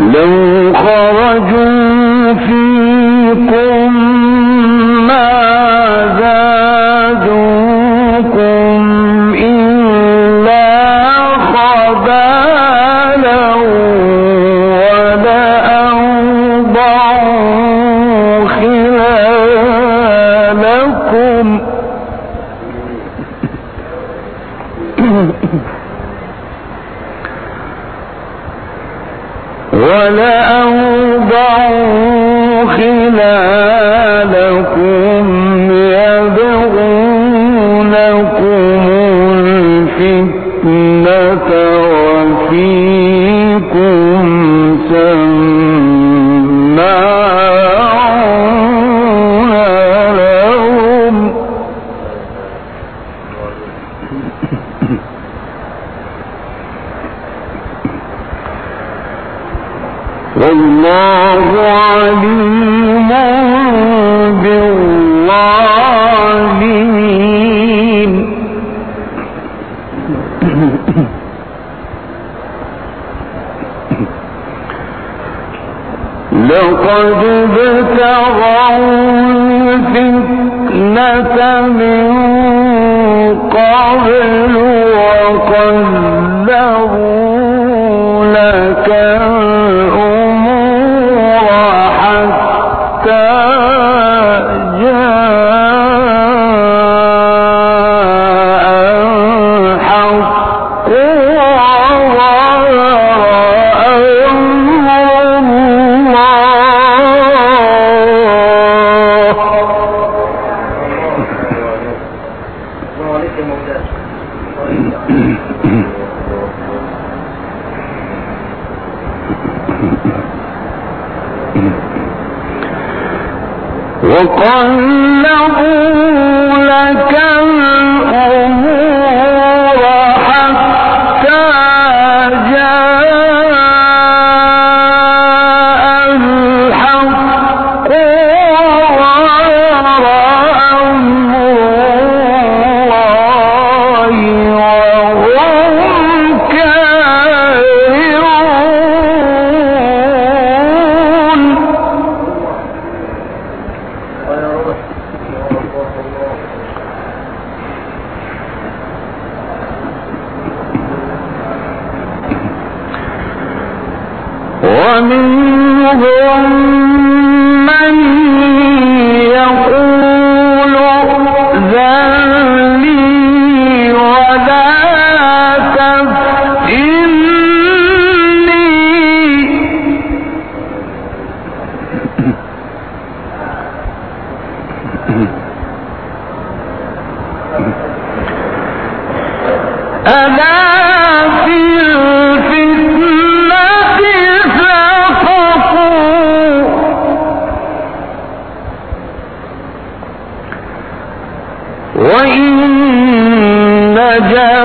لو خرجوا فيكم وقد ابتغوا الفتنة من قبل وقدروا لك الأمور حتى جاء الحق جهنم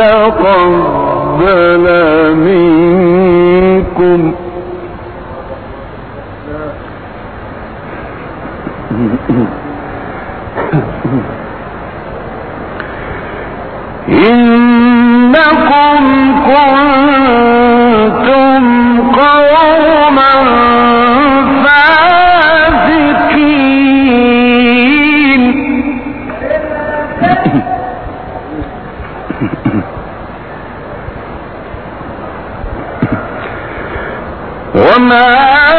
تقبل منكم. إنكم كنتم قوما وما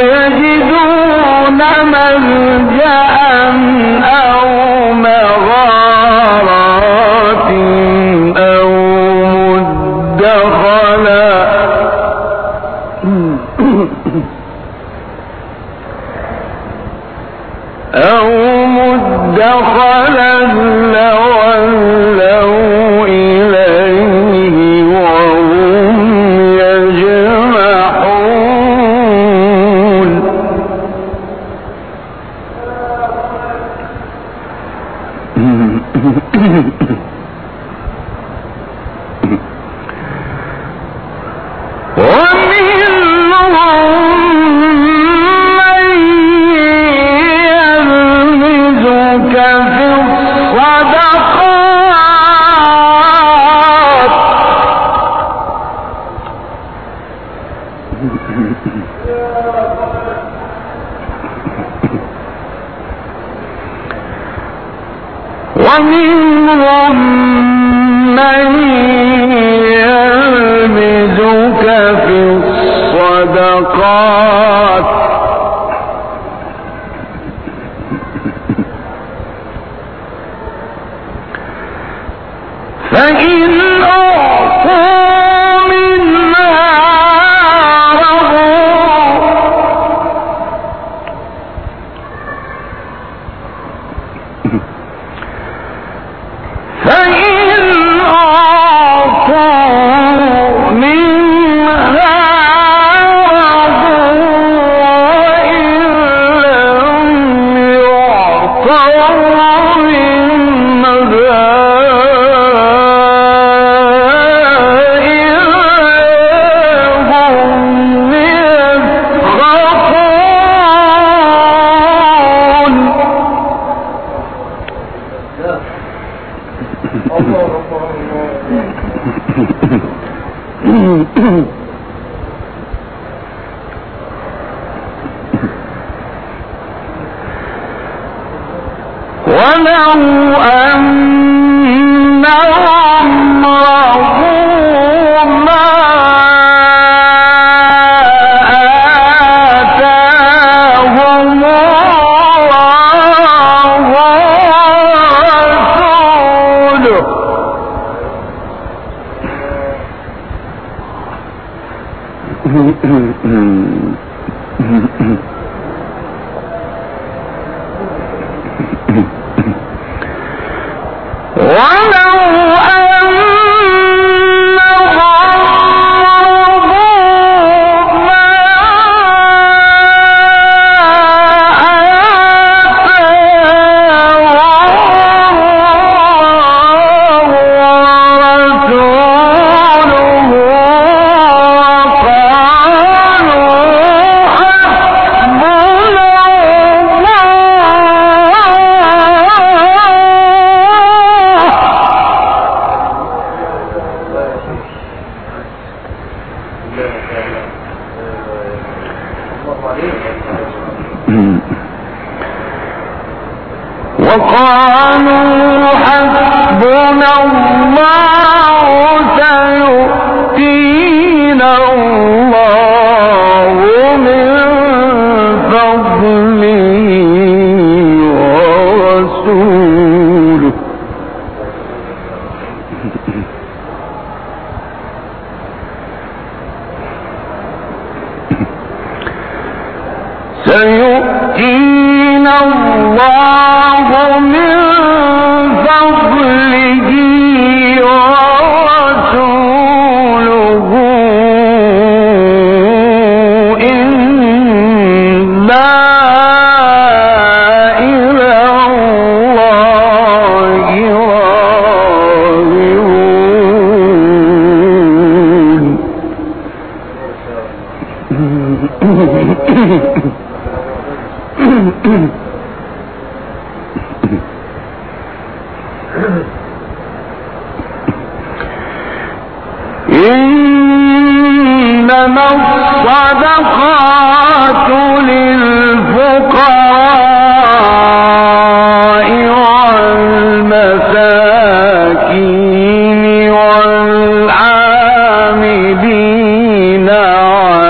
يجدون من جاء أو مغار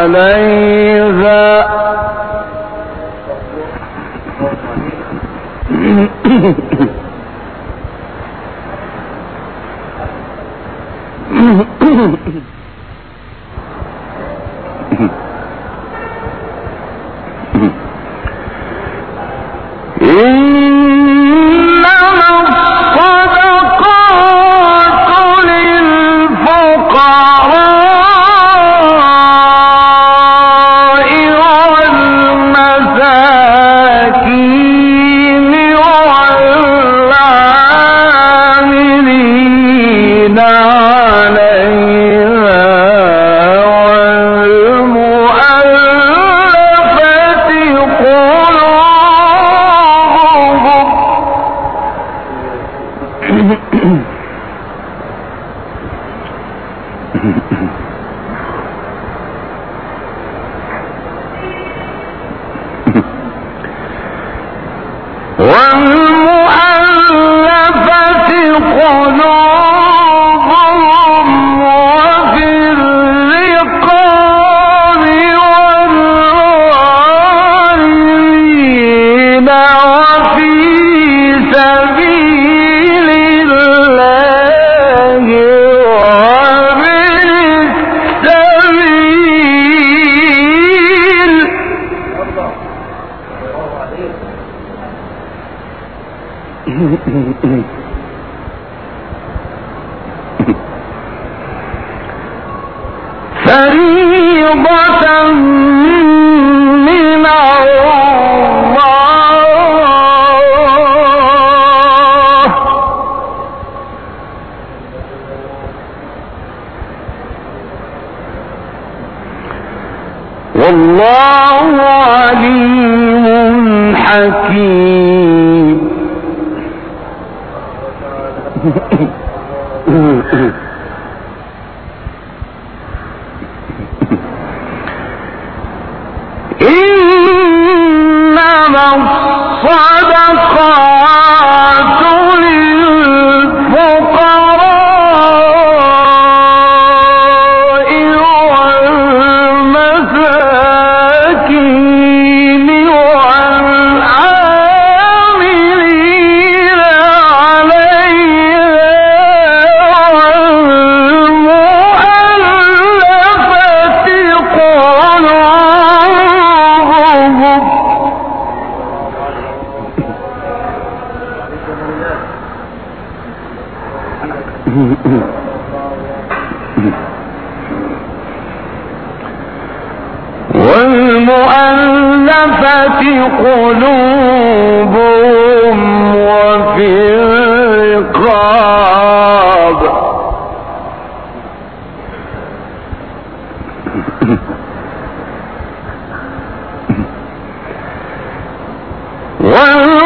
عليها. إنما الله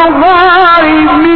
Nobody me.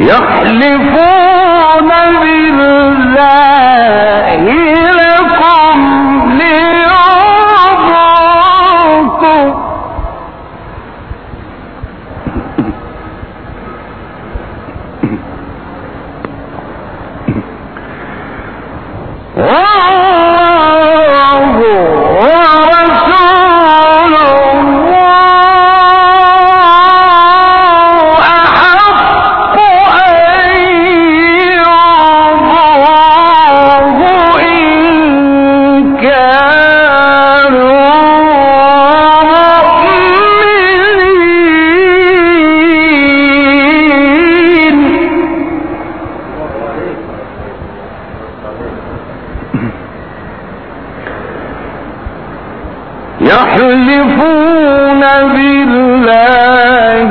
يحلفون بالله. يحلفون بالله